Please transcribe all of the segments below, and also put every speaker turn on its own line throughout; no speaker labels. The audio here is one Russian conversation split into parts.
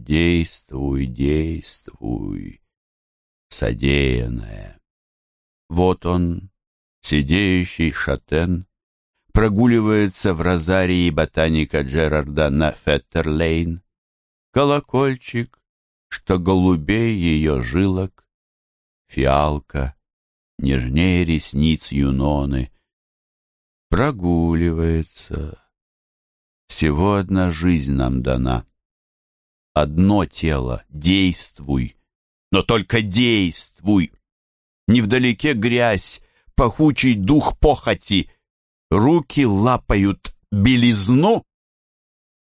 Действуй, действуй, содеянное. Вот он, сидеющий шатен, прогуливается в розарии ботаника Джерарда на Феттерлейн. Колокольчик, что голубей ее жилок, фиалка, нежнее ресниц юноны, прогуливается. Всего одна жизнь нам дана. Одно тело, действуй, но только действуй. Невдалеке грязь, пахучий дух похоти, руки лапают белизну.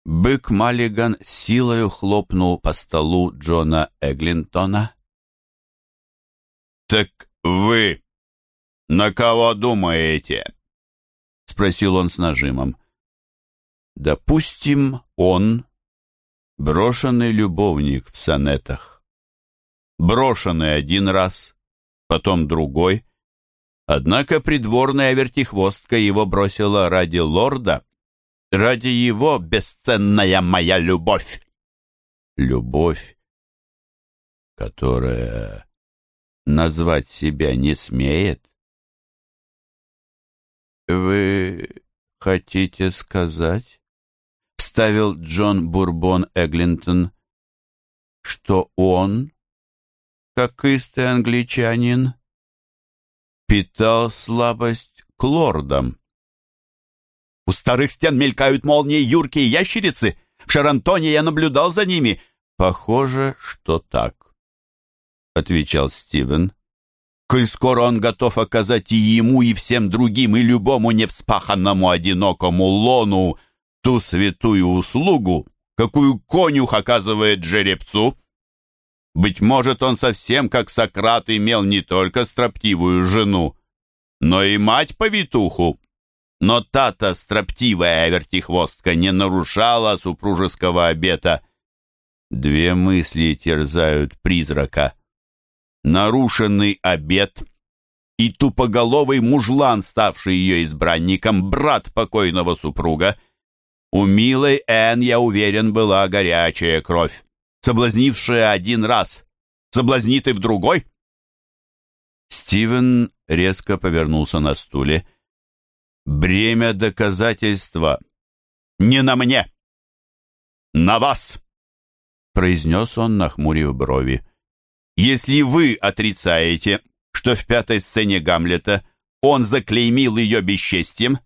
Бык Маллиган силою хлопнул по столу Джона Эглинтона. «Так вы на кого думаете?» — спросил он с нажимом. «Допустим, он брошенный любовник в сонетах. Брошенный один раз, потом другой. Однако придворная вертихвостка его бросила ради лорда, ради его бесценная моя любовь. Любовь, которая назвать себя не смеет? «Вы хотите сказать?» — вставил Джон Бурбон Эглинтон, что он, как истый англичанин, питал слабость к лордам. «У старых стен мелькают молнии юркие ящерицы. В Шарантоне я наблюдал за ними. Похоже, что так» отвечал Стивен. «Коль скоро он готов оказать и ему, и всем другим, и любому невспаханному одинокому лону ту святую услугу, какую конюх оказывает жеребцу, быть может, он совсем как Сократ имел не только строптивую жену, но и мать-повитуху. Но та-то строптивая вертихвостка не нарушала супружеского обета. Две мысли терзают призрака нарушенный обет и тупоголовый мужлан, ставший ее избранником, брат покойного супруга. У милой Энн, я уверен, была горячая кровь, соблазнившая один раз. Соблазнит и в другой? Стивен резко повернулся на стуле. «Бремя доказательства не на мне, на вас!» произнес он, нахмурив брови. Если вы отрицаете, что в пятой сцене Гамлета он заклеймил ее бесчестием,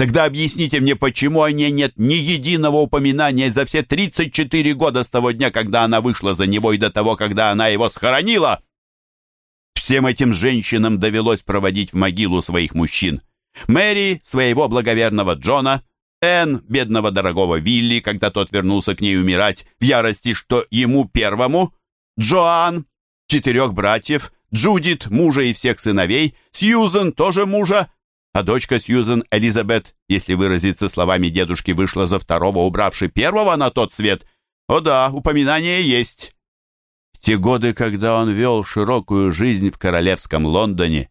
тогда объясните мне, почему о ней нет ни единого упоминания за все 34 года с того дня, когда она вышла за него и до того, когда она его схоронила. Всем этим женщинам довелось проводить в могилу своих мужчин. Мэри, своего благоверного Джона, Энн, бедного дорогого Вилли, когда тот вернулся к ней умирать, в ярости, что ему первому, Джоан, четырех братьев, Джудит, мужа и всех сыновей, Сьюзен, тоже мужа, а дочка Сьюзен, Элизабет, если выразиться словами дедушки, вышла за второго, убравши первого на тот свет. О да, упоминание есть. В те годы, когда он вел широкую жизнь в королевском Лондоне,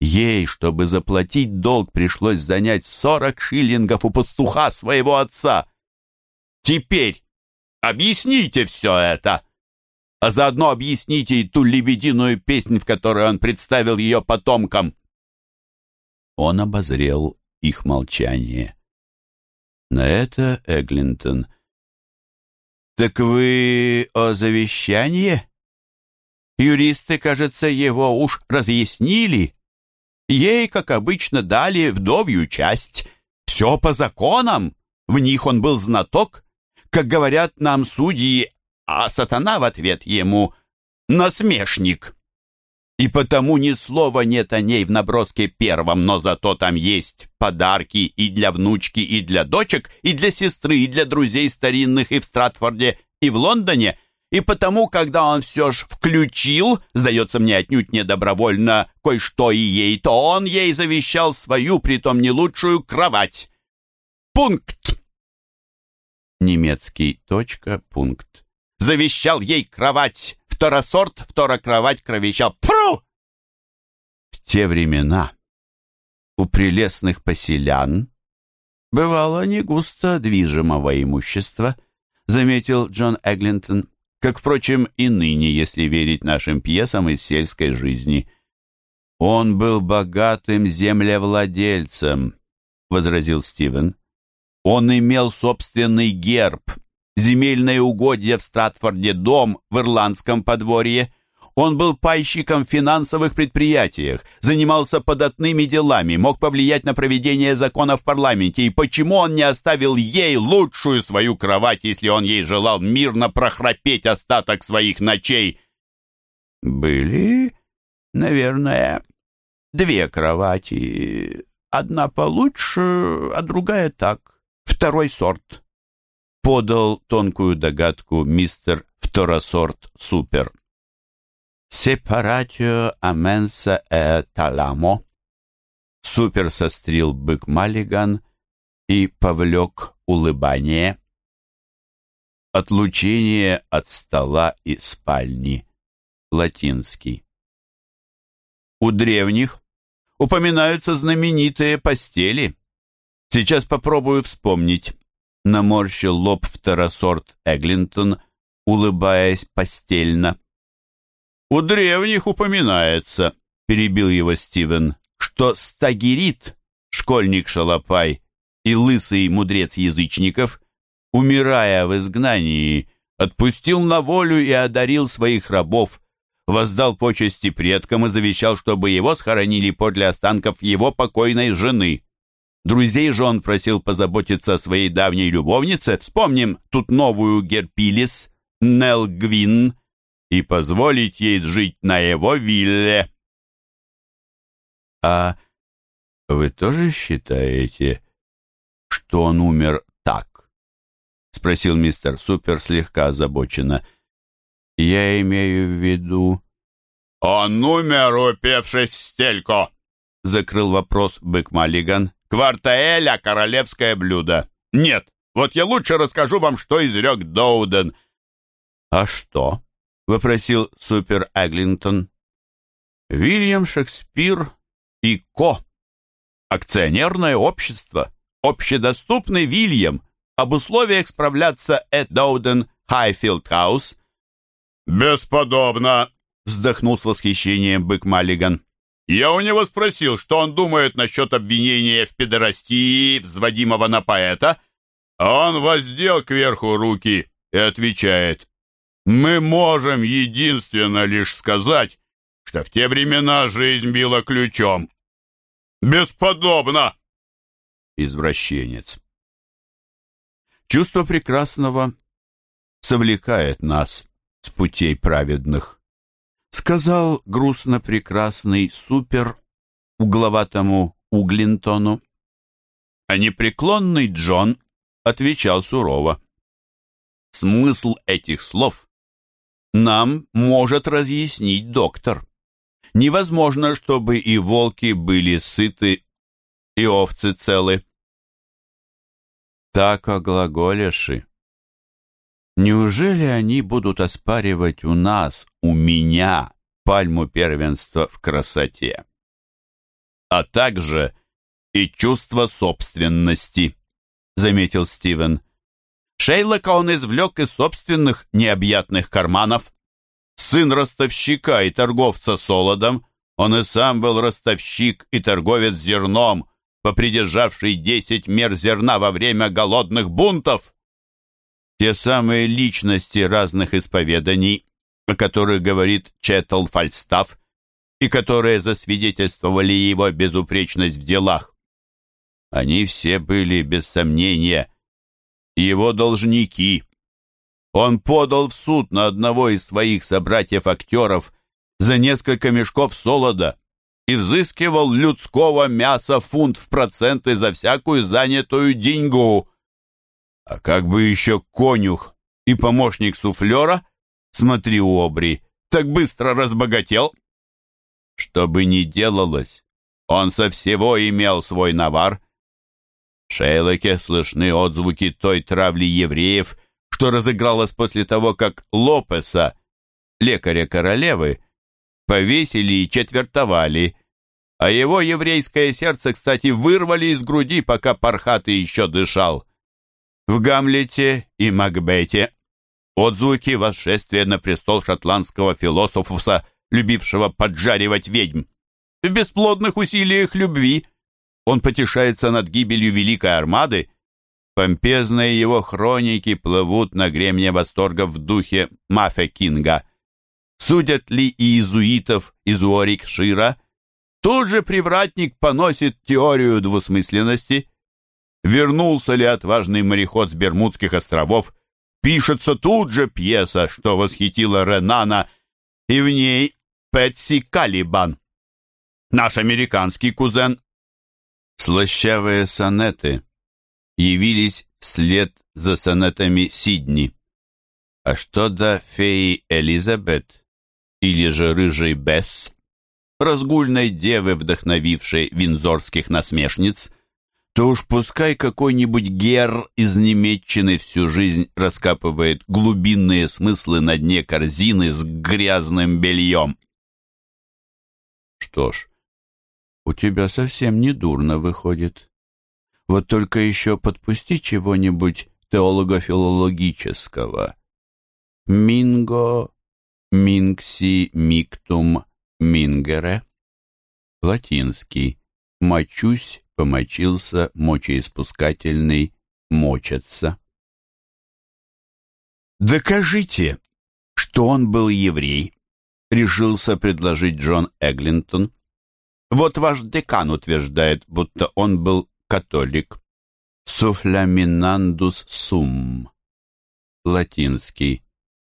ей, чтобы заплатить долг, пришлось занять сорок шиллингов у пастуха своего отца. Теперь объясните все это а заодно объясните и ту лебединую песнь, в которой он представил ее потомкам». Он обозрел их молчание. На это Эглинтон. «Так вы о завещании? Юристы, кажется, его уж разъяснили. Ей, как обычно, дали вдовью часть. Все по законам. В них он был знаток. Как говорят нам судьи, а сатана в ответ ему «насмешник». И потому ни слова нет о ней в наброске первом, но зато там есть подарки и для внучки, и для дочек, и для сестры, и для друзей старинных и в Стратфорде, и в Лондоне. И потому, когда он все ж включил, сдается мне отнюдь не добровольно, кое-что и ей, то он ей завещал свою, притом не лучшую, кровать. Пункт. Немецкий точка, пункт завещал ей кровать. Второсорт, второкровать кровещал. Пру! В те времена у прелестных поселян бывало не густо движимого имущества, заметил Джон Эглинтон. как, впрочем, и ныне, если верить нашим пьесам из сельской жизни. «Он был богатым землевладельцем», — возразил Стивен. «Он имел собственный герб, земельное угодье в Стратфорде, дом в ирландском подворье. Он был пайщиком в финансовых предприятиях, занимался податными делами, мог повлиять на проведение закона в парламенте. И почему он не оставил ей лучшую свою кровать, если он ей желал мирно прохрапеть остаток своих ночей? Были, наверное, две кровати. Одна получше, а другая так. Второй сорт. Подал тонкую догадку мистер второсорт супер. «Сепаратио аменса э таламо». Супер сострил бык Маллиган и повлек улыбание. Отлучение от стола и спальни. Латинский. У древних упоминаются знаменитые постели. Сейчас попробую вспомнить. Наморщил лоб второсорт Эглинтон, улыбаясь постельно. «У древних упоминается», — перебил его Стивен, «что Стагирит, школьник Шалопай и лысый мудрец язычников, умирая в изгнании, отпустил на волю и одарил своих рабов, воздал почести предкам и завещал, чтобы его схоронили подле останков его покойной жены. Друзей же он просил позаботиться о своей давней любовнице. Вспомним тут новую Герпилис, Нел Гвин, и позволить ей жить на его вилле. А вы тоже считаете, что он умер так? Спросил мистер Супер слегка озабоченно. Я имею в виду... Он умер, упевшись в стельку, закрыл вопрос бык Маллиган. Квартаэля — королевское блюдо. Нет, вот я лучше расскажу вам, что изрек Доуден. А что? — вопросил Супер Эглинтон. «Вильям Шекспир и Ко. Акционерное общество. Общедоступный Вильям. Об условиях справляться Эд Доуден Хайфилд Хаус». «Бесподобно!» — вздохнул с восхищением бык Маллиган. «Я у него спросил, что он думает насчет обвинения в педорастии, взводимого на поэта, он воздел кверху руки и отвечает, мы можем единственно лишь сказать, что в те времена жизнь била ключом. Бесподобно! Извращенец. Чувство прекрасного совлекает нас с путей праведных. Сказал грустно прекрасный супер угловатому Углинтону. А непреклонный Джон отвечал сурово. Смысл этих слов нам может разъяснить доктор. Невозможно, чтобы и волки были сыты, и овцы целы. Так о глаголеши. Неужели они будут оспаривать у нас, у меня, пальму первенства в красоте? А также и чувство собственности, заметил Стивен. Шейлока он извлек из собственных необъятных карманов. Сын ростовщика и торговца солодом, он и сам был ростовщик и торговец зерном, попридержавший десять мер зерна во время голодных бунтов. Те самые личности разных исповеданий, о которых говорит Четтл Фальстаф, и которые засвидетельствовали его безупречность в делах. Они все были, без сомнения, его должники. Он подал в суд на одного из своих собратьев-актеров за несколько мешков солода и взыскивал людского мяса фунт в проценты за всякую занятую деньгу. А как бы еще конюх и помощник суфлера, смотри, Обри, так быстро разбогател. Что бы ни делалось, он со всего имел свой навар в Шейлоке слышны отзвуки той травли евреев, что разыгралась после того, как Лопеса, лекаря королевы, повесили и четвертовали, а его еврейское сердце, кстати, вырвали из груди, пока Пархаты еще дышал. В Гамлете и Макбете отзвуки восшествия на престол шотландского философуса, любившего поджаривать ведьм. В бесплодных усилиях любви он потешается над гибелью Великой Армады. Помпезные его хроники плывут на гремне восторга в духе Мафе Кинга. Судят ли иезуитов из Уорикшира? Тут же привратник поносит теорию двусмысленности. Вернулся ли отважный мореход с Бермудских островов? Пишется тут же пьеса, что восхитила Ренана, и в ней Пэтси Калибан. Наш американский кузен. Слащавые сонеты явились вслед за сонетами Сидни. А что до феи Элизабет или же рыжей Бесс, разгульной девы, вдохновившей винзорских насмешниц, то уж пускай какой-нибудь гер из Немеччины всю жизнь раскапывает глубинные смыслы на дне корзины с грязным бельем. Что ж, у тебя совсем не дурно выходит. Вот только еще подпусти чего-нибудь теолого-филологического. Минго, минкси, миктум, мингере. Латинский. Мочусь, помочился, мочеиспускательный, мочатся. «Докажите, что он был еврей», — решился предложить Джон Эглинтон. «Вот ваш декан утверждает, будто он был католик. Суфляминандус сум. Латинский.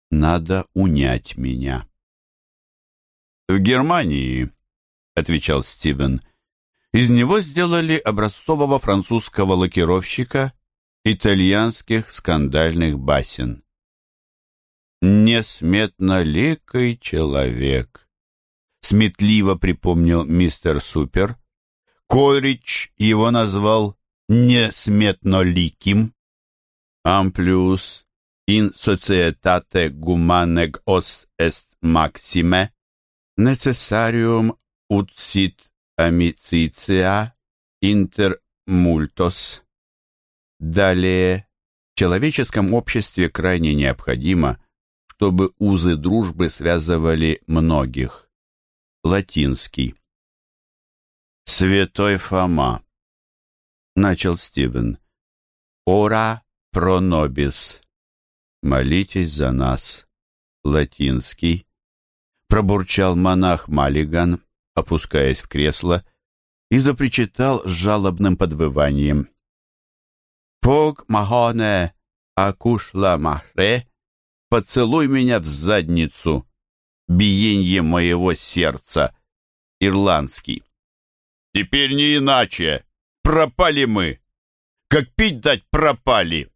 Надо унять меня». «В Германии», — отвечал Стивен, — из него сделали образцового французского лакировщика итальянских скандальных басен. «Несметно лекой человек», — сметливо припомнил мистер Супер. Кольрич его назвал «несметно ликим». «Амплюс in societate gumaneg os est maxime, necessarium ut sit амициция интермультос. Далее, в человеческом обществе крайне необходимо, чтобы узы дружбы связывали многих. Латинский. Святой Фома. Начал Стивен. Ора про нобис. Молитесь за нас. Латинский. Пробурчал монах Малиган опускаясь в кресло, и запричитал с жалобным подвыванием. «Пог махоне акушла махре, поцелуй меня в задницу, биенье моего сердца, ирландский». «Теперь не иначе, пропали мы, как пить дать пропали».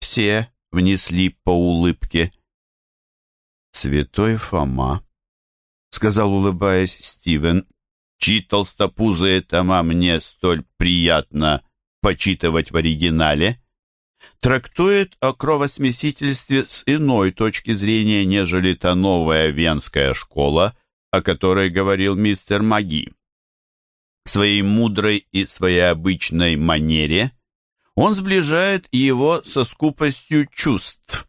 Все внесли по улыбке. Святой Фома — сказал, улыбаясь Стивен, чьи толстопузые тома мне столь приятно почитывать в оригинале, трактует о кровосмесительстве с иной точки зрения, нежели та новая венская школа, о которой говорил мистер Маги. Своей мудрой и своеобычной манере он сближает его со скупостью чувств,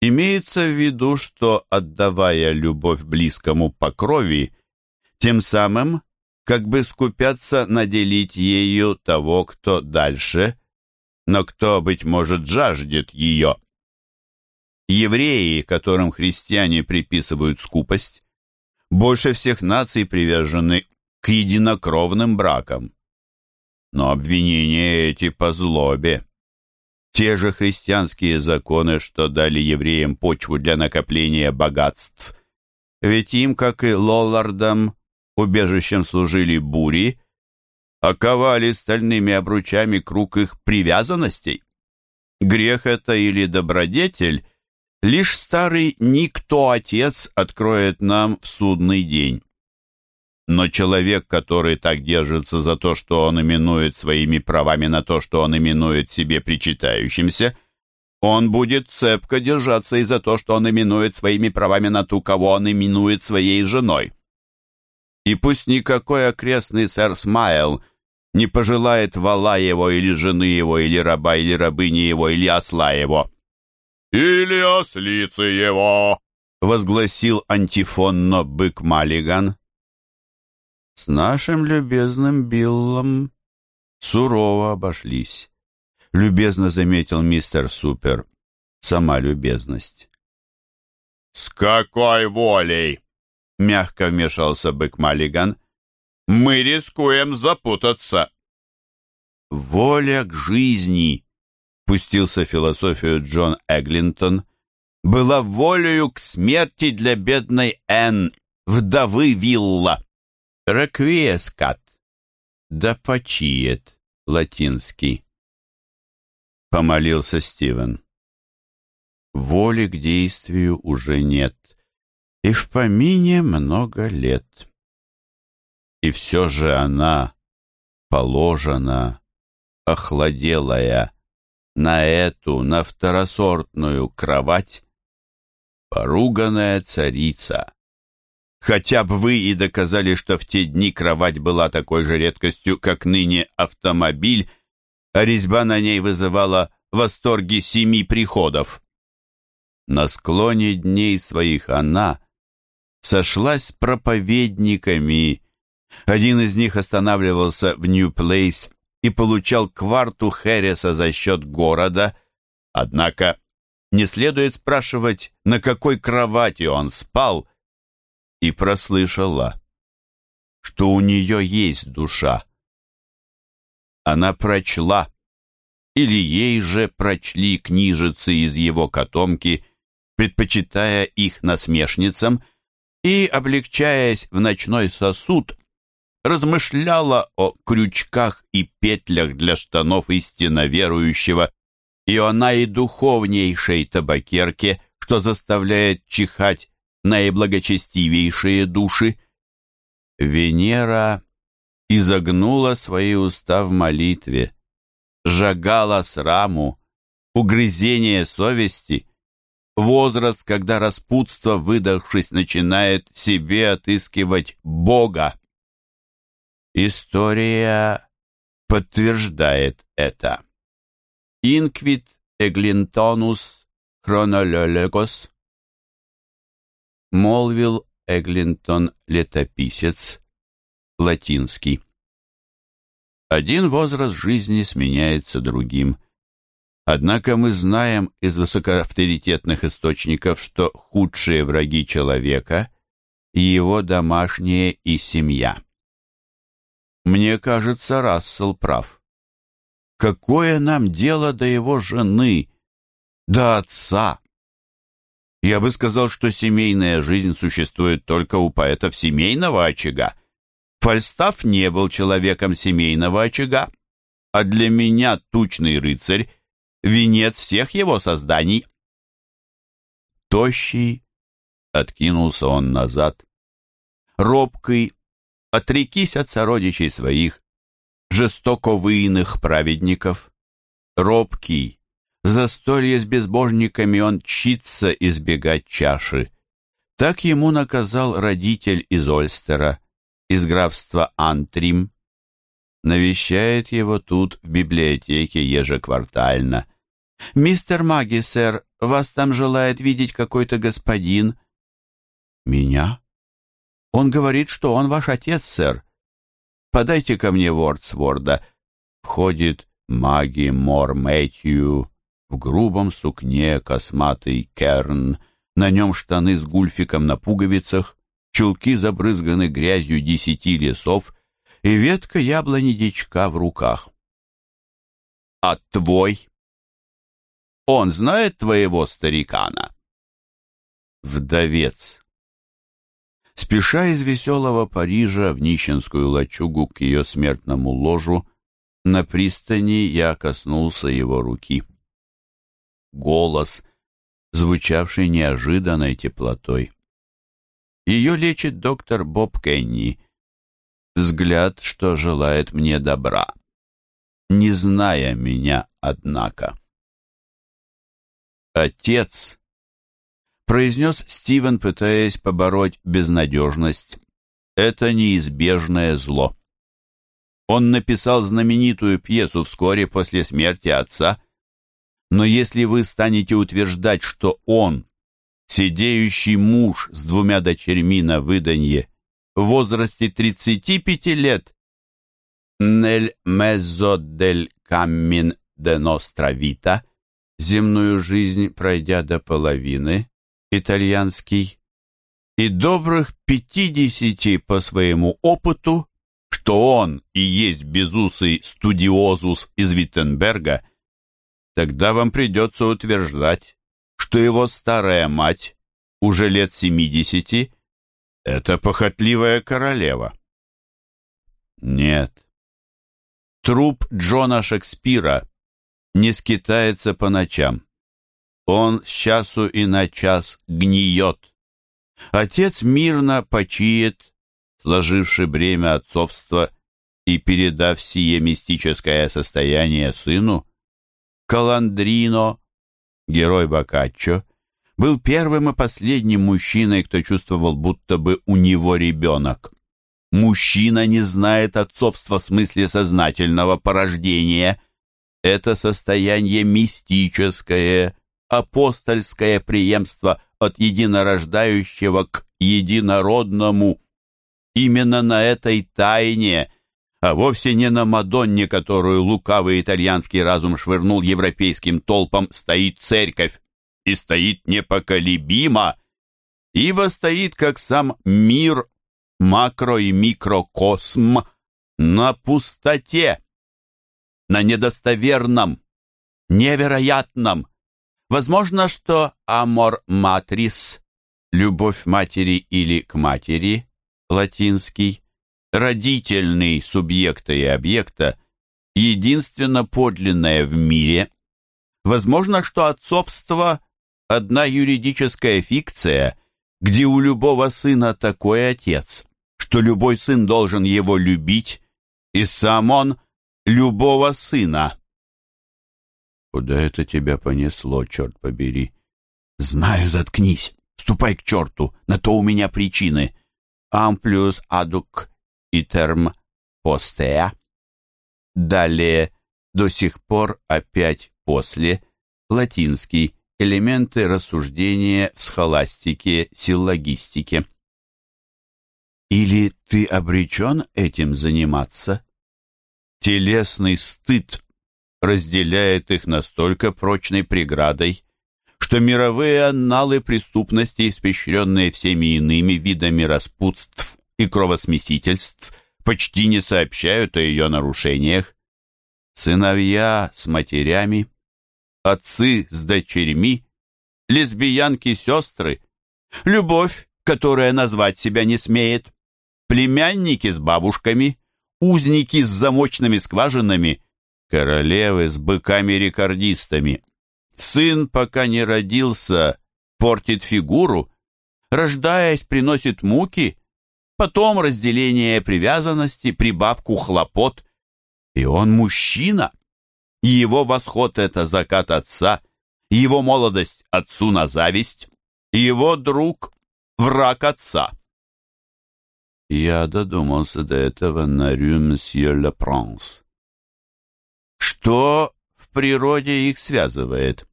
Имеется в виду, что, отдавая любовь близкому по крови, тем самым как бы скупятся наделить ею того, кто дальше, но кто, быть может, жаждет ее. Евреи, которым христиане приписывают скупость, больше всех наций привержены к единокровным бракам. Но обвинения эти по злобе те же христианские законы, что дали евреям почву для накопления богатств. Ведь им, как и лоллардам, убежищем служили бури, оковали стальными обручами круг их привязанностей. Грех это или добродетель, лишь старый никто-отец откроет нам в судный день. Но человек, который так держится за то, что он именует своими правами на то, что он именует себе причитающимся, он будет цепко держаться и за то, что он именует своими правами на ту, кого он именует своей женой. И пусть никакой окрестный сэр Смайл не пожелает вала его или жены его, или раба, или рабыни его, или осла его. или ослицы его!» — возгласил антифонно бык Маллиган. «С нашим любезным Биллом сурово обошлись», — любезно заметил мистер Супер. Сама любезность. «С какой волей?» — мягко вмешался бык Маллиган. «Мы рискуем запутаться». «Воля к жизни», — пустился в философию Джон Эглинтон, «была волею к смерти для бедной Энн, вдовы Вилла». «Реквиескат», «да почиет», латинский. Помолился Стивен. Воли к действию уже нет, и в помине много лет. И все же она положена, охладелая, на эту, на второсортную кровать, поруганная царица. Хотя бы вы и доказали, что в те дни кровать была такой же редкостью, как ныне автомобиль, а резьба на ней вызывала восторги семи приходов. На склоне дней своих она сошлась с проповедниками. Один из них останавливался в Нью-Плейс и получал кварту Хереса за счет города, однако не следует спрашивать, на какой кровати он спал, и прослышала, что у нее есть душа. Она прочла, или ей же прочли книжицы из его котомки, предпочитая их насмешницам, и, облегчаясь в ночной сосуд, размышляла о крючках и петлях для штанов истинно верующего, и о наидуховнейшей табакерке, что заставляет чихать наиблагочестивейшие души. Венера изогнула свои уста в молитве, жагала сраму, угрызение совести, возраст, когда распутство, выдохшись, начинает себе отыскивать Бога. История подтверждает это. Инквит Эглинтонус Хронололегос молвил Эглинтон летописец, латинский. Один возраст жизни сменяется другим. Однако мы знаем из высокоавторитетных источников, что худшие враги человека – его домашние и семья. Мне кажется, Рассел прав. Какое нам дело до его жены, до отца? Я бы сказал, что семейная жизнь существует только у поэтов семейного очага. Фальстаф не был человеком семейного очага, а для меня тучный рыцарь — венец всех его созданий. Тощий, откинулся он назад. Робкий, отрекись от сородичей своих, жестоко выиных праведников. Робкий, застолье с безбожниками он чится избегать чаши. Так ему наказал родитель из Ольстера, из графства Антрим. Навещает его тут, в библиотеке, ежеквартально. «Мистер Маги, сэр, вас там желает видеть какой-то господин». «Меня?» «Он говорит, что он ваш отец, сэр. Подайте ко мне Вордсворда». Входит Маги Мор Мэтью, в грубом сукне косматый керн, на нем штаны с гульфиком на пуговицах, чулки забрызганы грязью десяти лесов и ветка яблони дичка в руках. «А твой? Он знает твоего старикана?» Вдовец. Спеша из веселого Парижа в нищенскую лачугу к ее смертному ложу, на пристани я коснулся его руки голос, звучавший неожиданной теплотой. Ее лечит доктор Боб Кенни. Взгляд, что желает мне добра, не зная меня, однако. «Отец», — произнес Стивен, пытаясь побороть безнадежность, — «это неизбежное зло». Он написал знаменитую пьесу вскоре после смерти отца — Но если вы станете утверждать, что он, сидеющий муж с двумя дочерьми на выданье, в возрасте 35 лет, «Нель меззо дель каммин де ностра вита», земную жизнь пройдя до половины, итальянский, и добрых пятидесяти по своему опыту, что он и есть безусый студиозус из Виттенберга, тогда вам придется утверждать, что его старая мать, уже лет семидесяти, это похотливая королева. Нет. Труп Джона Шекспира не скитается по ночам. Он с часу и на час гниет. Отец мирно почиет, сложивший бремя отцовства и передав сие мистическое состояние сыну, Каландрино, герой Боккаччо, был первым и последним мужчиной, кто чувствовал, будто бы у него ребенок. Мужчина не знает отцовства в смысле сознательного порождения. Это состояние мистическое, апостольское преемство от единорождающего к единородному. Именно на этой тайне, а вовсе не на Мадонне, которую лукавый итальянский разум швырнул европейским толпам, стоит церковь и стоит непоколебимо, ибо стоит как сам мир, макро и микрокосм, на пустоте, на недостоверном, невероятном. Возможно, что амор матрис, любовь матери или к матери, латинский, родительный субъекта и объекта, единственно подлинное в мире. Возможно, что отцовство одна юридическая фикция, где у любого сына такой отец, что любой сын должен его любить, и сам он любого сына. Куда это тебя понесло, черт побери? Знаю, заткнись. Ступай к черту, на то у меня причины. Амплюс адук итерм постеа. Далее, до сих пор опять после, латинский, элементы рассуждения в схоластике, силлогистике. Или ты обречен этим заниматься? Телесный стыд разделяет их настолько прочной преградой, что мировые анналы преступности, испещренные всеми иными видами распутств и кровосмесительств, почти не сообщают о ее нарушениях. Сыновья с матерями – отцы с дочерьми, лесбиянки-сестры, любовь, которая назвать себя не смеет, племянники с бабушками, узники с замочными скважинами, королевы с быками-рекордистами. Сын, пока не родился, портит фигуру, рождаясь, приносит муки, потом разделение привязанности, прибавку хлопот. И он мужчина, и его восход — это закат отца, его молодость — отцу на зависть, его друг — враг отца. Я додумался до этого на рю мсье Ле Пранс. Что в природе их связывает?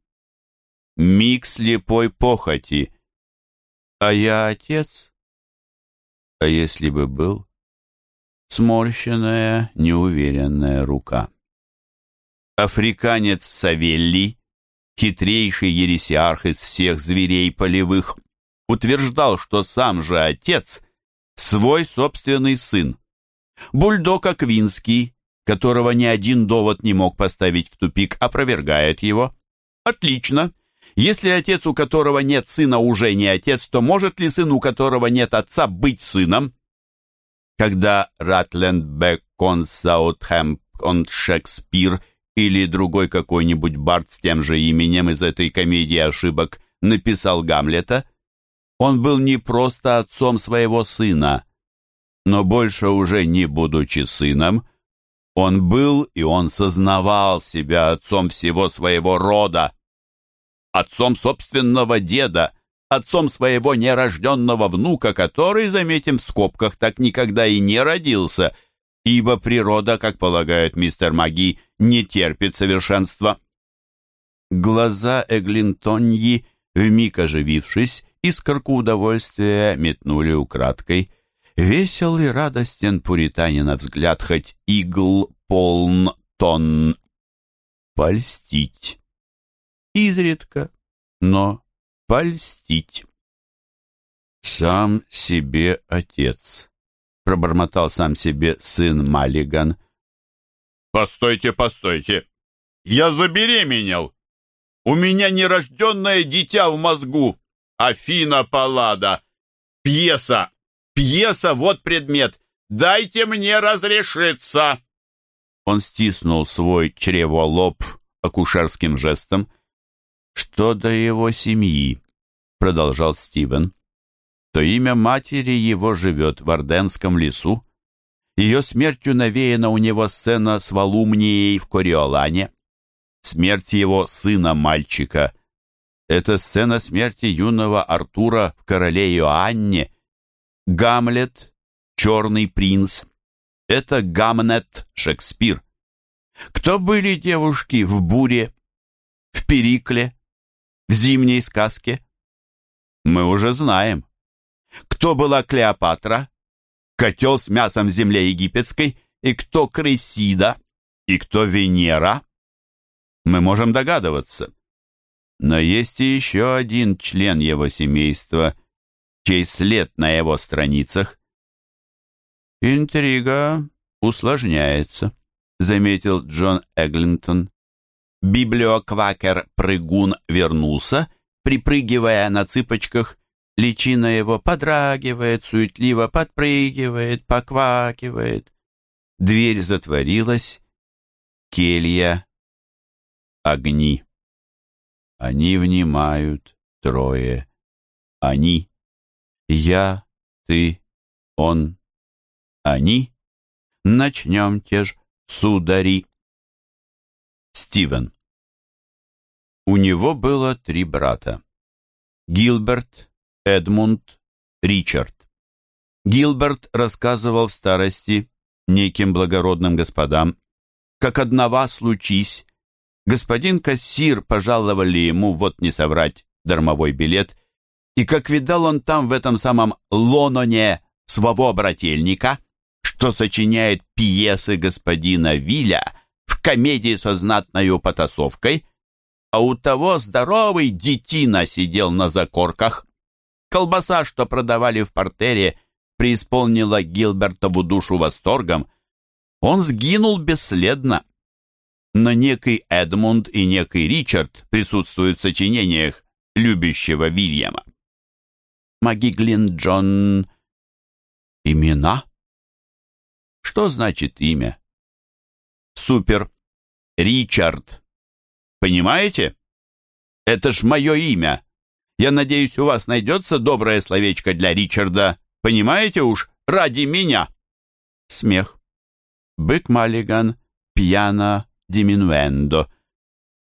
Миг слепой похоти. А я отец? А если бы был? Сморщенная, неуверенная рука. Африканец Савелли, хитрейший ересиарх из всех зверей полевых, утверждал, что сам же отец — свой собственный сын. Бульдог Аквинский, которого ни один довод не мог поставить в тупик, опровергает его. Отлично. Если отец, у которого нет сына, уже не отец, то может ли сын, у которого нет отца, быть сыном? Когда Ратленд Бекон Саутхэмптон Шекспир – или другой какой-нибудь Барт с тем же именем из этой комедии ошибок написал Гамлета, он был не просто отцом своего сына, но больше уже не будучи сыном, он был и он сознавал себя отцом всего своего рода, отцом собственного деда, отцом своего нерожденного внука, который, заметим в скобках, так никогда и не родился – ибо природа, как полагает мистер Маги, не терпит совершенства. Глаза Эглинтоньи, вмиг оживившись, искорку удовольствия метнули украдкой. Весел и радостен пуританина взгляд, хоть игл полн тон. Польстить. Изредка, но польстить. Сам себе отец, пробормотал сам себе сын Маллиган.
Постойте, постойте. Я забеременел. У меня нерожденное дитя в мозгу. Афина Паллада. Пьеса. Пьеса, вот предмет. Дайте мне разрешиться.
Он стиснул свой чреволоб акушерским жестом. Что до его семьи, продолжал Стивен, то имя матери его живет в Орденском лесу. Ее смертью навеяна у него сцена с Валумнией в Кориолане. Смерть его сына-мальчика — это сцена смерти юного Артура в «Короле Иоанне». Гамлет, Черный принц — это Гамнет Шекспир. Кто были девушки в буре, в Перикле, в зимней сказке? Мы уже знаем. Кто была Клеопатра, котел с мясом в земле египетской, и кто Кресида, и кто Венера? мы можем догадываться. Но есть и еще один член его семейства, чей след на его страницах. «Интрига усложняется», — заметил Джон Эглинтон. Библиоквакер-прыгун вернулся, припрыгивая на цыпочках. Личина его подрагивает, суетливо подпрыгивает, поквакивает. Дверь затворилась. Келья огни. Они внимают, трое. Они. Я, ты, он. Они. Начнем те ж, судари. Стивен. У него было три брата. Гилберт, Эдмунд, Ричард. Гилберт рассказывал в старости неким благородным господам, как одного случись, Господин кассир пожаловали ему, вот не соврать, дармовой билет, и как видал он там в этом самом Лононе своего брательника, что сочиняет пьесы господина Виля в комедии со знатной потасовкой, а у того здоровый детина сидел на закорках. Колбаса, что продавали в портере, преисполнила Гилбертову душу восторгом. Он сгинул бесследно но некий Эдмунд и некий Ричард присутствуют в сочинениях любящего Вильяма. Магиглин Джон... Имена? Что значит имя? Супер. Ричард. Понимаете? Это ж мое имя. Я надеюсь, у вас найдется доброе словечко для Ричарда. Понимаете уж, ради меня. Смех. Бык Маллиган, пьяно, диминвендо.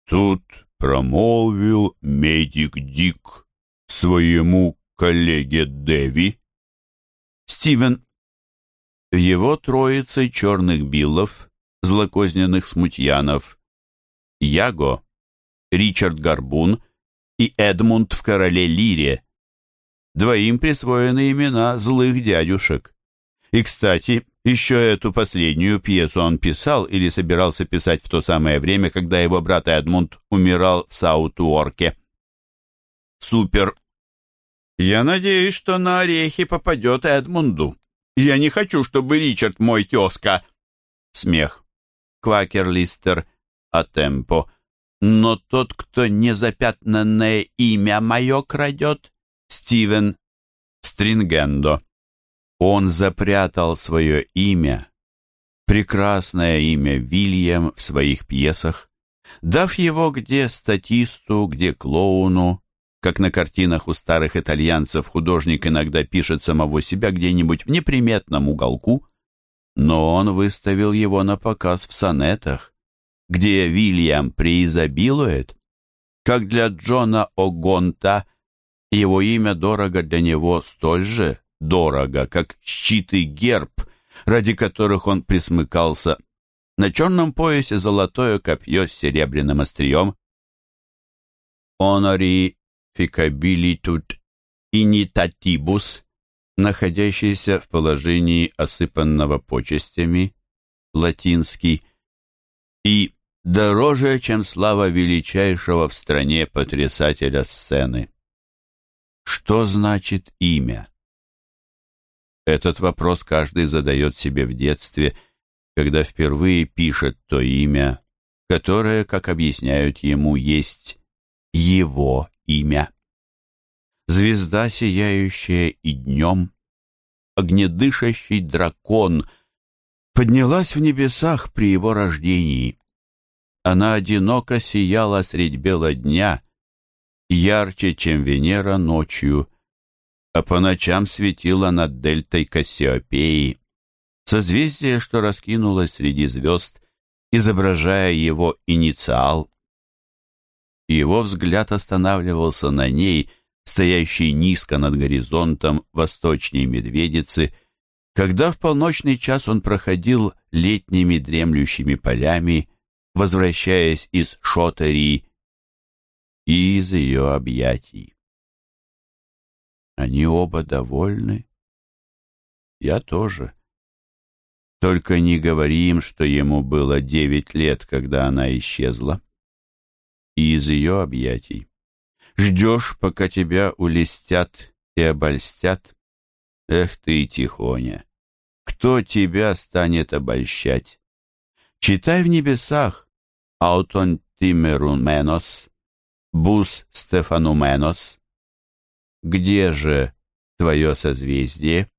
Тут промолвил медик Дик своему коллеге Деви. Стивен. Его троицей черных биллов, злокозненных смутьянов, Яго, Ричард Горбун и Эдмунд в «Короле Лире». Двоим присвоены имена злых дядюшек. И, кстати, еще эту последнюю пьесу он писал или собирался писать в то самое время, когда его брат Эдмунд умирал в Саутуорке. Супер. Я надеюсь, что на орехи попадет Эдмунду. Я не хочу, чтобы Ричард мой тезка. Смех. Квакер Листер. А темпо. Но тот, кто незапятнанное имя мое крадет, Стивен Стрингендо. Он запрятал свое имя, прекрасное имя Вильям в своих пьесах, дав его где статисту, где клоуну, как на картинах у старых итальянцев художник иногда пишет самого себя где-нибудь в неприметном уголку, но он выставил его на показ в сонетах, где Вильям преизобилует, как для Джона О'Гонта, его имя дорого для него столь же, дорого, как щит и герб, ради которых он присмыкался. На черном поясе золотое копье с серебряным острием. honori ficabilitut initatibus, находящийся в положении осыпанного почестями, латинский, и дороже, чем слава величайшего в стране потрясателя сцены. Что значит имя? Этот вопрос каждый задает себе в детстве, когда впервые пишет то имя, которое, как объясняют ему, есть его имя. Звезда, сияющая и днем, огнедышащий дракон, поднялась в небесах при его рождении. Она одиноко сияла средь бела дня, ярче, чем Венера ночью, а по ночам светила над дельтой Кассиопеи, созвездие, что раскинулось среди звезд, изображая его инициал. Его взгляд останавливался на ней, стоящей низко над горизонтом восточней медведицы, когда в полночный час он проходил летними дремлющими полями, возвращаясь из Шотерии и из ее объятий. Они оба довольны. Я тоже. Только не говори им, что ему было девять лет, когда она исчезла. И из ее объятий. Ждешь, пока тебя улестят и обольстят. Эх ты, Тихоня, кто тебя станет обольщать? Читай в небесах «Аутон тимеруменос», «Бус стефануменос». Где же твое созвездие?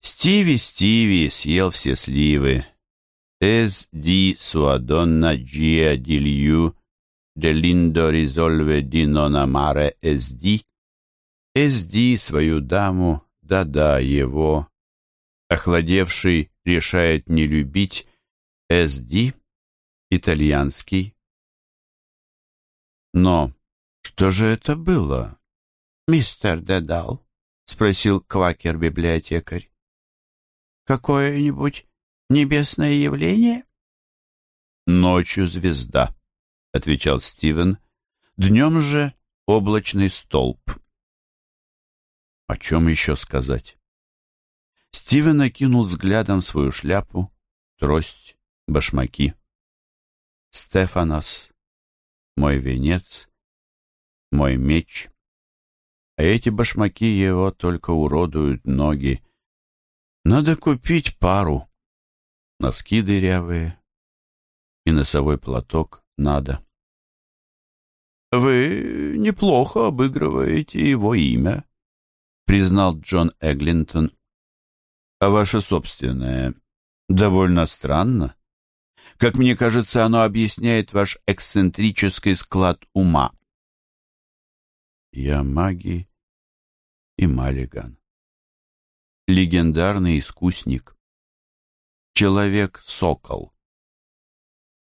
Стиви, Стиви съел все сливы. Эс ди суадонна джиа дилью, делиндо ризольве ди нон амаре эс ди. Эс ди свою даму, да-да, его. Охладевший решает не любить, эс ди, итальянский. Но что же это было? «Мистер Дедал?» — спросил квакер-библиотекарь. «Какое-нибудь небесное явление?» «Ночью звезда», — отвечал Стивен. «Днем же облачный столб». О чем еще сказать? Стивен окинул взглядом свою шляпу, трость, башмаки. «Стефанос, мой венец, мой меч» а эти башмаки его только уродуют ноги. Надо купить пару. Носки дырявые и носовой платок надо. «Вы неплохо обыгрываете его имя», — признал Джон Эглинтон. «А ваше собственное довольно странно. Как мне кажется, оно объясняет ваш эксцентрический склад ума». Ямаги и Маллиган. Легендарный искусник. Человек-сокол.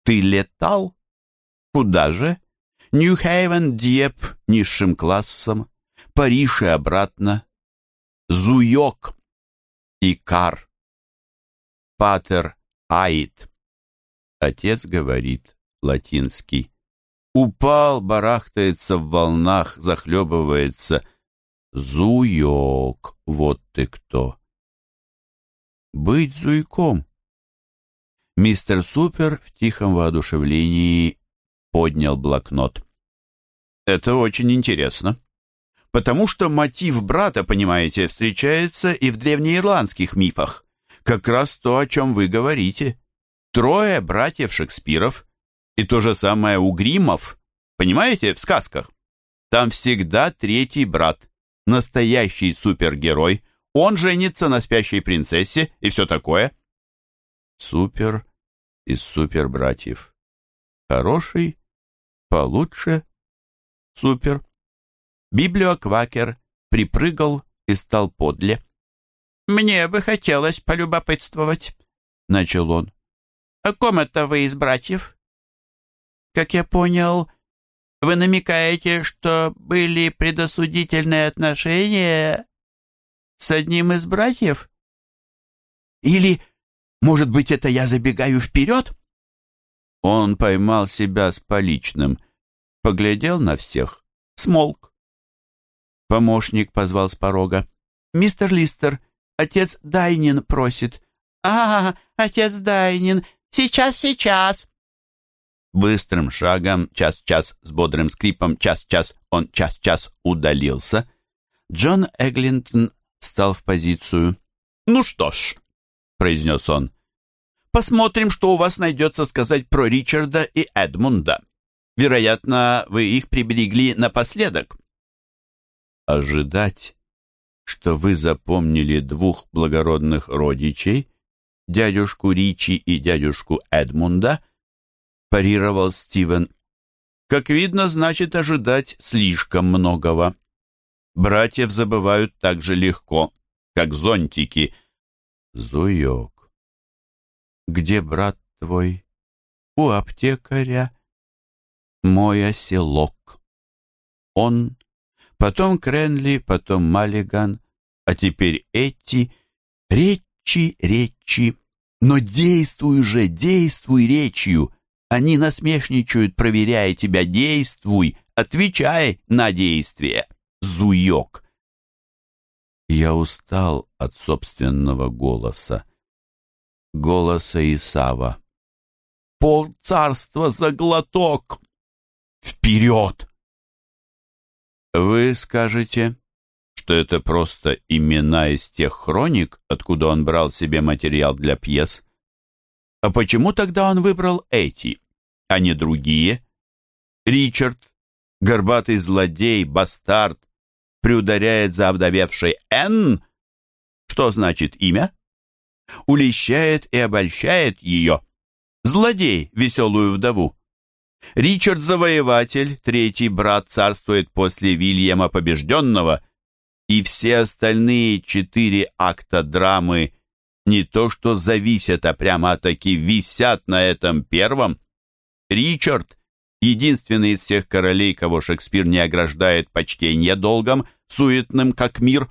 Ты летал? Куда же? Нью-Хейвен, Дьеп низшим классом, Париж и обратно, Зуйок, Икар, Патер Аид. Отец говорит латинский. Упал, барахтается в волнах, захлебывается. Зуёк, вот ты кто. Быть зуйком. Мистер Супер в тихом воодушевлении поднял блокнот. Это очень интересно. Потому что мотив брата, понимаете, встречается и в древнеирландских мифах. Как раз то, о чем вы говорите. Трое братьев Шекспиров и то же самое у Гримов, понимаете, в сказках. Там всегда третий брат, настоящий супергерой. Он женится на спящей принцессе и все такое. Супер из супер-братьев. Хороший, получше, супер. Библиоквакер припрыгал и стал подле. «Мне бы хотелось полюбопытствовать», — начал он. «О ком это вы из братьев?» Как я понял, вы намекаете, что были предосудительные отношения с одним из братьев? Или, может быть, это я забегаю вперед?» Он поймал себя с поличным, поглядел на всех, смолк. Помощник позвал с порога. «Мистер Листер, отец Дайнин просит».
«А, отец Дайнин, сейчас, сейчас!»
Быстрым шагом, час-час, с бодрым скрипом, час-час, он час-час удалился. Джон Эглинтон стал в позицию. «Ну что ж», — произнес он, — «посмотрим, что у вас найдется сказать про Ричарда и Эдмунда. Вероятно, вы их приберегли напоследок». «Ожидать, что вы запомнили двух благородных родичей, дядюшку Ричи и дядюшку Эдмунда», — парировал Стивен. «Как видно, значит ожидать слишком многого. Братьев забывают так же легко, как зонтики». «Зуёк, где брат твой?» «У аптекаря. Мой оселок. Он, потом Кренли, потом Маллиган, а теперь эти. Речи, речи. Но действуй же, действуй речью!» Они насмешничают, проверяя тебя. Действуй, отвечай на действие. Зуёк. Я устал от собственного голоса. Голоса Исава. Пол царства за глоток. Вперед! Вы скажете, что это просто имена из тех хроник, откуда он брал себе материал для пьес? А почему тогда он выбрал эти, а не другие? Ричард, горбатый злодей, бастард, приударяет за овдовевшей Энн? Что значит имя? Улещает и обольщает ее. Злодей, веселую вдову. Ричард Завоеватель, третий брат, царствует после Вильяма Побежденного, и все остальные четыре акта драмы не то что зависят, а прямо-таки висят на этом первом. Ричард, единственный из всех королей, кого Шекспир не ограждает почтение долгом, суетным как мир.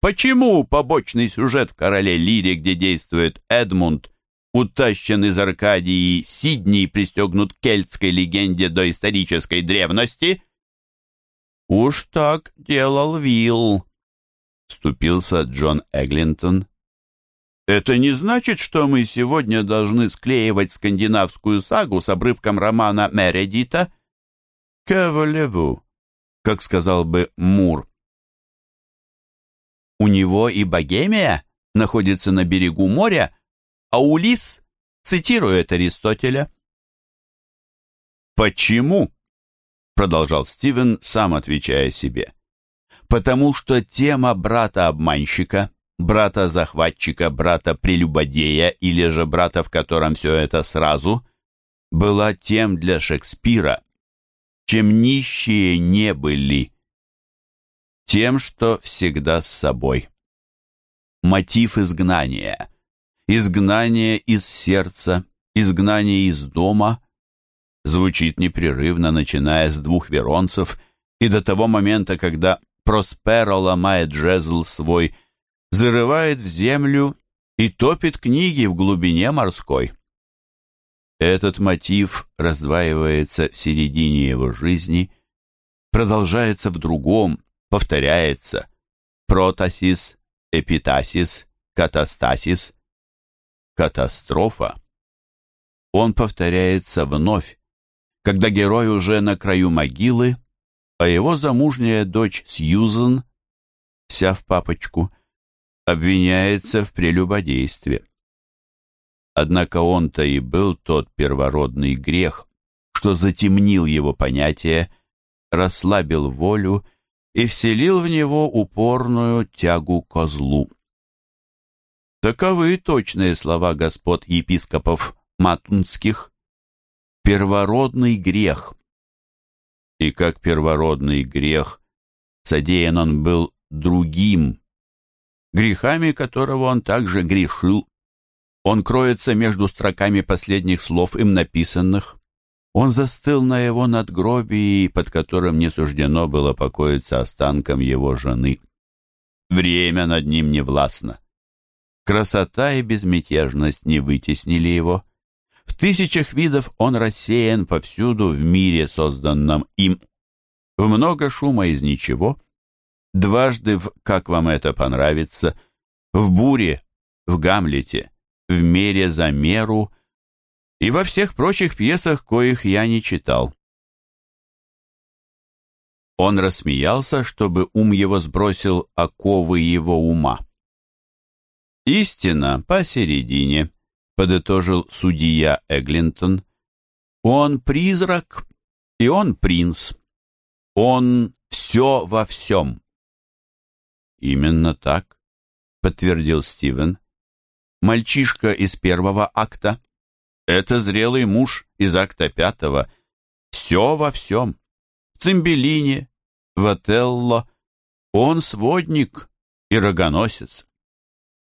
Почему побочный сюжет в «Короле Лире», где действует Эдмунд, утащен из Аркадии Сидни и пристегнут к кельтской легенде до исторической древности? «Уж так делал Вилл», — вступился Джон Эглинтон. Это не значит, что мы сегодня должны склеивать скандинавскую сагу с обрывком романа Мередита. «Que как сказал бы Мур. У него и Богемия находится на берегу моря, а Улис цитирует Аристотеля. «Почему?» — продолжал Стивен, сам отвечая себе. «Потому что тема брата-обманщика брата-захватчика, брата-прелюбодея или же брата, в котором все это сразу, была тем для Шекспира, чем нищие не были, тем, что всегда с собой. Мотив изгнания, изгнание из сердца, изгнание из дома звучит непрерывно, начиная с двух веронцев и до того момента, когда Просперо ломает жезл свой зарывает в землю и топит книги в глубине морской. Этот мотив раздваивается в середине его жизни, продолжается в другом, повторяется. Протасис, эпитасис, катастасис, катастрофа. Он повторяется вновь, когда герой уже на краю могилы, а его замужняя дочь Сьюзен, вся в папочку, — обвиняется в прелюбодействе. Однако он-то и был тот первородный грех, что затемнил его понятие, расслабил волю и вселил в него упорную тягу козлу. Таковы точные слова господ епископов Матунских. Первородный грех. И как первородный грех, содеян он был другим, грехами которого он также грешил. Он кроется между строками последних слов им написанных. Он застыл на его надгробии, под которым не суждено было покоиться останкам его жены. Время над ним не властно. Красота и безмятежность не вытеснили его. В тысячах видов он рассеян повсюду в мире, созданном им. в много шума из ничего, дважды в «Как вам это понравится», в «Буре», в «Гамлете», в «Мере за меру» и во всех прочих пьесах, коих я не читал. Он рассмеялся, чтобы ум его сбросил оковы его ума. «Истина посередине», — подытожил судья Эглинтон. «Он призрак, и он принц. Он все во всем». «Именно так», — подтвердил Стивен. «Мальчишка из первого акта — это зрелый муж из акта пятого. Все во всем». Цимбелине, в Отелло. Он сводник и рогоносец.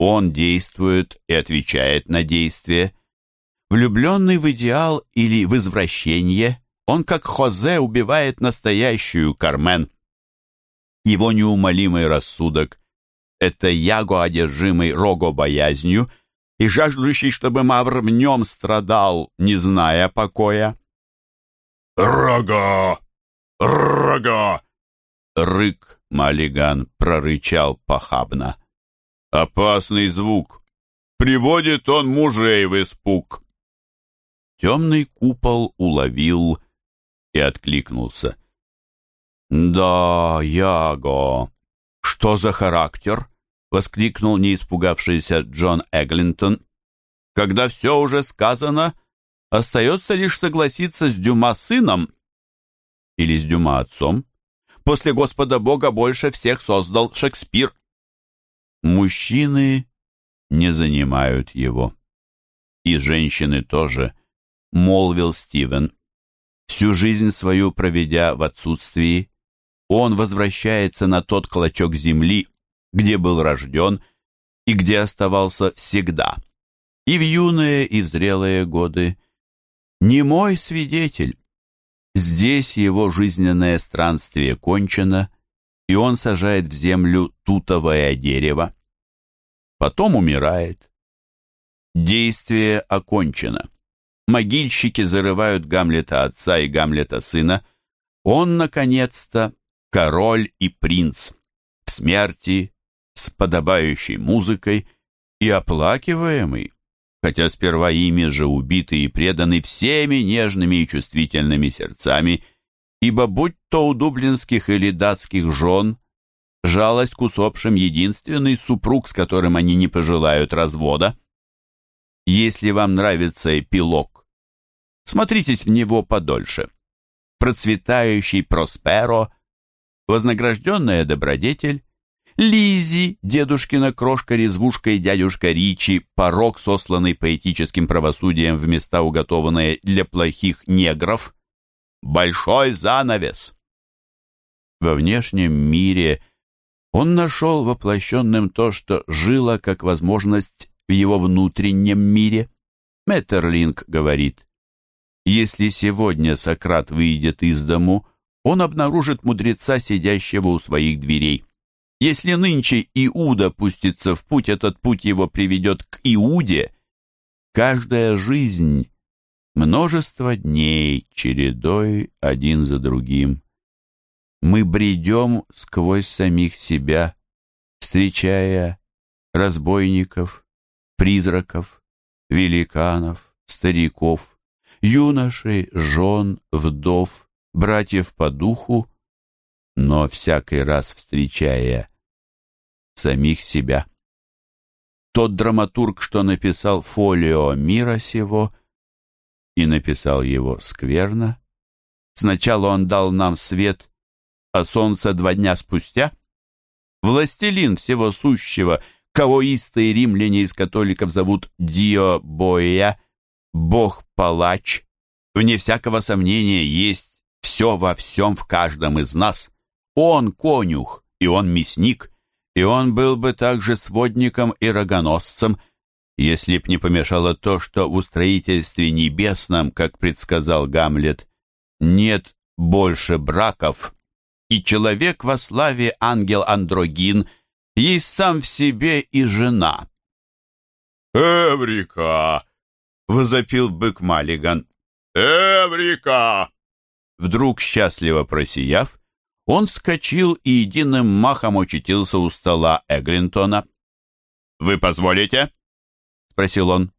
Он действует и отвечает на действие. Влюбленный в идеал или в извращение, он, как Хозе, убивает настоящую Кармен. Его неумолимый рассудок — это Яго, одержимый рого-боязнью и жаждущий, чтобы Мавр в нем страдал, не зная покоя.
«Рого!» «Рога!»
Рык Малиган прорычал похабно. «Опасный звук! Приводит он мужей в испуг!» Темный купол уловил и откликнулся. «Да, Яго! Что за характер?» — воскликнул не испугавшийся Джон Эглинтон. «Когда все уже сказано, остается лишь согласиться с Дюма сыном или с Дюма отцом, после Господа Бога больше всех создал Шекспир. Мужчины не занимают его. И женщины тоже, молвил Стивен. Всю жизнь свою проведя в отсутствии, он возвращается на тот клочок земли, где был рожден и где оставался всегда, и в юные, и в зрелые годы. Не мой свидетель, Здесь его жизненное странствие кончено, и он сажает в землю тутовое дерево. Потом умирает. Действие окончено. Могильщики зарывают Гамлета отца и Гамлета сына. Он, наконец-то, король и принц. В смерти, с подобающей музыкой и оплакиваемый хотя сперва ими же убиты и преданы всеми нежными и чувствительными сердцами, ибо будь то у дублинских или датских жен, жалость к усопшим единственный супруг, с которым они не пожелают развода. Если вам нравится эпилог, смотритесь в него подольше. Процветающий Просперо, вознагражденная добродетель, Лизи, дедушкина крошка-резвушка и дядюшка Ричи, порог, сосланный поэтическим правосудием в места, уготованные для плохих негров. Большой занавес. Во внешнем мире он нашел воплощенным то, что жило как возможность в его внутреннем мире. Меттерлинг говорит, если сегодня Сократ выйдет из дому, он обнаружит мудреца, сидящего у своих дверей. Если нынче Иуда пустится в путь, этот путь его приведет к Иуде. Каждая жизнь — множество дней, чередой один за другим. Мы бредем сквозь самих себя, встречая разбойников, призраков, великанов, стариков, юношей, жен, вдов, братьев по духу, но всякий раз встречая самих себя. Тот драматург, что написал фолио мира сего, и написал его скверно, сначала он дал нам свет, а солнце два дня спустя, властелин всего сущего, кого истые римляне из католиков зовут Дио Боя, бог-палач, вне всякого сомнения есть все во всем в каждом из нас. Он конюх, и он мясник, и он был бы также сводником и рогоносцем, если б не помешало то, что в устроительстве небесном, как предсказал Гамлет, нет больше браков, и человек во славе ангел-андрогин есть сам в себе и жена.
«Эврика!» — возопил бык Маллиган. «Эврика!»
Вдруг, счастливо просияв, он вскочил и единым махом очутился у стола Эглинтона. «Вы позволите?» — спросил он.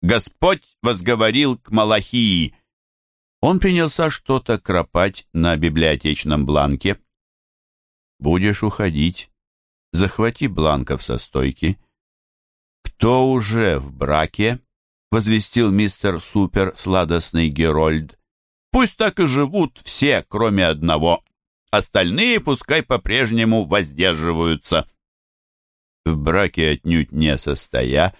«Господь возговорил к Малахии». Он принялся что-то кропать на библиотечном бланке. «Будешь уходить, захвати бланков со стойки». «Кто уже в браке?» — возвестил мистер Супер сладостный Герольд. «Пусть так и живут все, кроме одного. Остальные пускай по-прежнему воздерживаются». В браке отнюдь не состоя,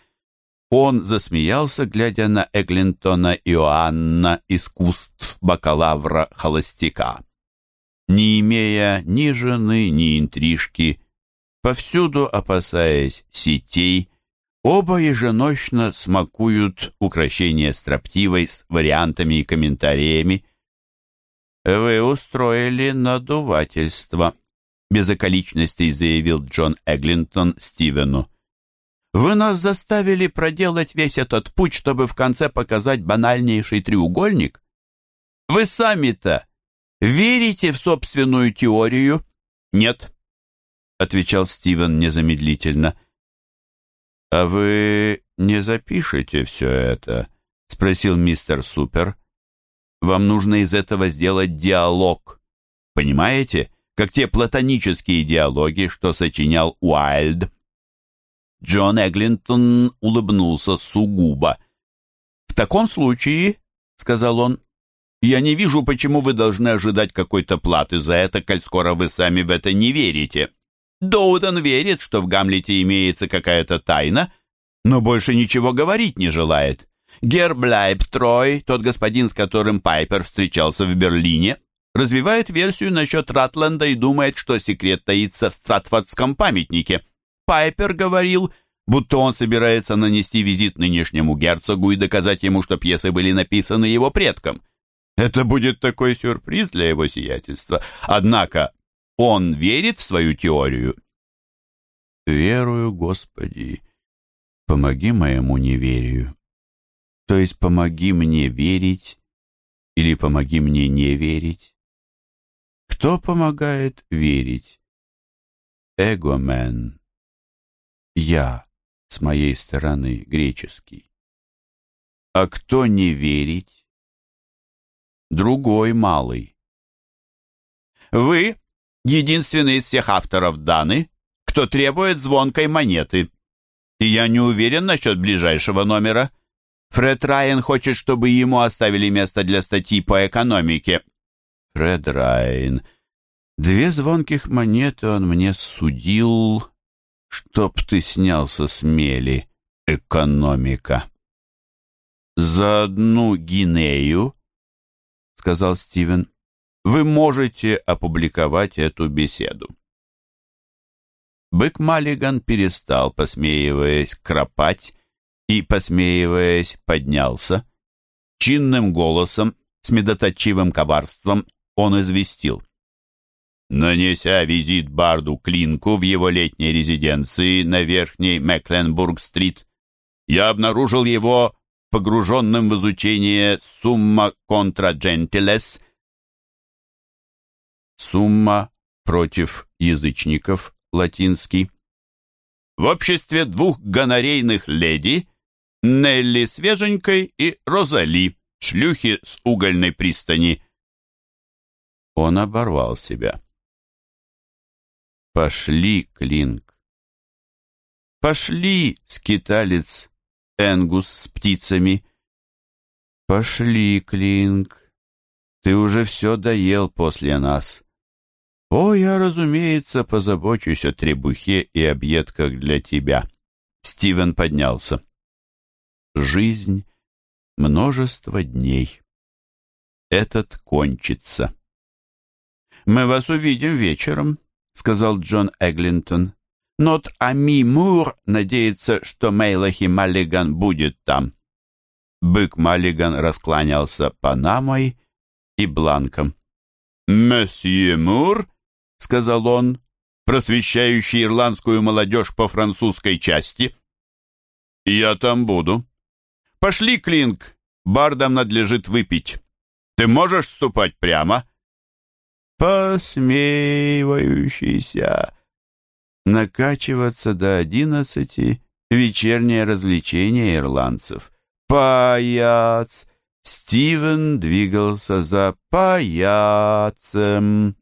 он засмеялся, глядя на Эглинтона Иоанна искусств бакалавра-холостяка. Не имея ни жены, ни интрижки, повсюду опасаясь сетей, оба еженочно смакуют украшения строптивой с вариантами и комментариями. «Вы устроили надувательство», — без околичностей заявил Джон Эглинтон Стивену. Вы нас заставили проделать весь этот путь, чтобы в конце показать банальнейший треугольник? Вы сами-то верите в собственную теорию? Нет, отвечал Стивен незамедлительно. А вы не запишете все это? спросил мистер Супер. Вам нужно из этого сделать диалог. Понимаете? Как те платонические диалоги, что сочинял Уайльд. Джон Эглинтон улыбнулся сугубо. «В таком случае, — сказал он, — я не вижу, почему вы должны ожидать какой-то платы за это, коль скоро вы сами в это не верите. Доуден верит, что в Гамлете имеется какая-то тайна, но больше ничего говорить не желает. Герблайб Трой, тот господин, с которым Пайпер встречался в Берлине, развивает версию насчет Ратленда и думает, что секрет таится в Стратфордском памятнике. Пайпер говорил, будто он собирается нанести визит нынешнему герцогу и доказать ему, что пьесы были написаны его предком. Это будет такой сюрприз для его сиятельства. Однако он верит в свою теорию. «Верую, Господи, помоги моему неверию». То есть помоги мне верить или помоги мне не верить. Кто помогает верить? Эгомен я с моей стороны греческий. А кто не верить? Другой малый. Вы единственный из всех авторов Даны, кто требует звонкой монеты. И я не уверен насчет ближайшего номера. Фред Райан хочет, чтобы ему оставили место для статьи по экономике. Фред Райан. Две звонких монеты он мне судил чтоб ты снялся с мели, экономика. За одну гинею, сказал Стивен, вы можете опубликовать эту беседу. Бык Маллиган перестал, посмеиваясь, кропать и, посмеиваясь, поднялся. Чинным голосом, с медоточивым коварством, он известил. Нанеся визит Барду Клинку в его летней резиденции на верхней Мекленбург-стрит, я обнаружил его погруженным в изучение «Сумма контра джентилес» «Сумма против язычников» латинский. В обществе двух гонорейных леди Нелли Свеженькой и Розали, шлюхи с угольной пристани. Он оборвал себя. Пошли, Клинк. Пошли, скиталец Энгус с птицами. Пошли, Клинк. Ты уже все доел после нас. О, я, разумеется, позабочусь о требухе и объедках для тебя. Стивен поднялся. Жизнь — множество дней. Этот кончится. Мы вас увидим вечером, сказал Джон Эглинтон. Нот Ами Мур надеется, что Мейлахи Маллиган будет там. Бык Маллиган раскланялся Панамой и Бланком. «Месье Мур», — сказал он, просвещающий ирландскую молодежь по французской части. «Я там буду. Пошли, Клинк, бардам надлежит выпить. Ты можешь ступать прямо?» Посмеивающийся. Накачиваться до одиннадцати — вечернее развлечение ирландцев. Паяц! Стивен двигался за паяцем.